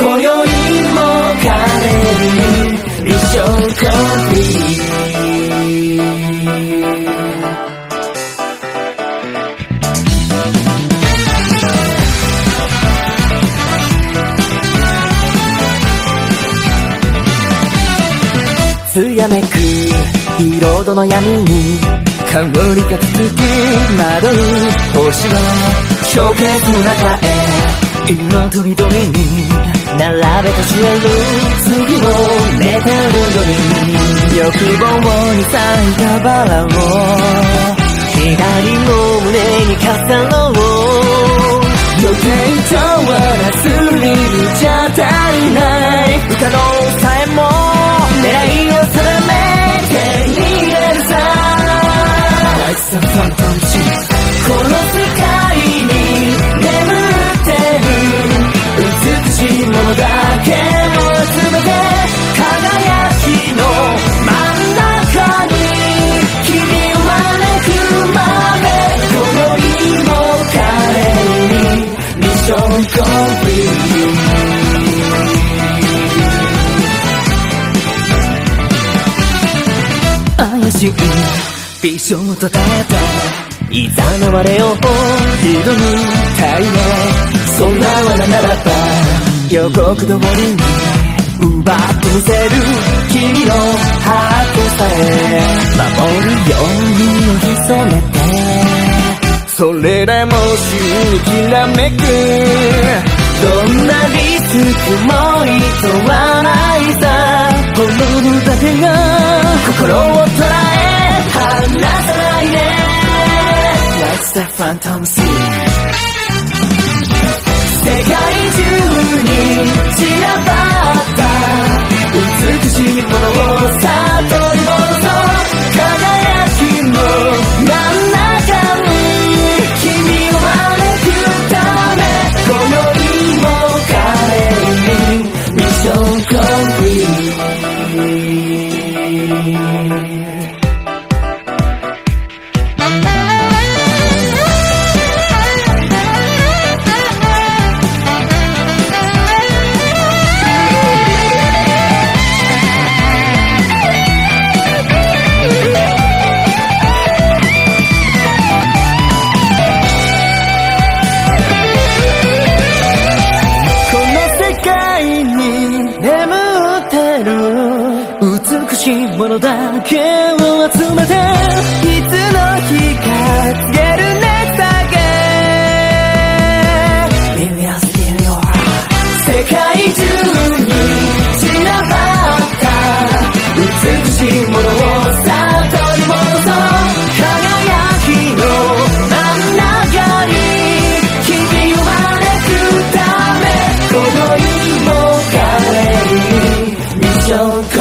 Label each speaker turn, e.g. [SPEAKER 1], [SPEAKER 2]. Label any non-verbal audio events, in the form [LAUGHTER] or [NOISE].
[SPEAKER 1] 今宵も彼に一生コンビ艶めく色戸の闇に香りが続く。窓に星はショーケースの中へ。色とりどりに。並べて知れる次を寝てる夜に欲望に咲いたバラを。左の胸に飾ろう。予定とはなすりじゃた怪しいビジョンを捉えたいざなわれよ挑むたいねそんな罠ならば予告通りに奪ってみせる君のハートさえ。守るようにを潜めてそれでも死にきらめくどんなリスクもいとわないさ滅ぶだけが心 [LAUGHS] phantom sea 世界中に散らばった美しいものをさあ取り戻そう輝きの真ん中に君を招くため今宵も彼にミッションコンプリーものだけを集めていつの日か告げる熱だけ In your, 世界中に散らばった美しいものを里に戻そう。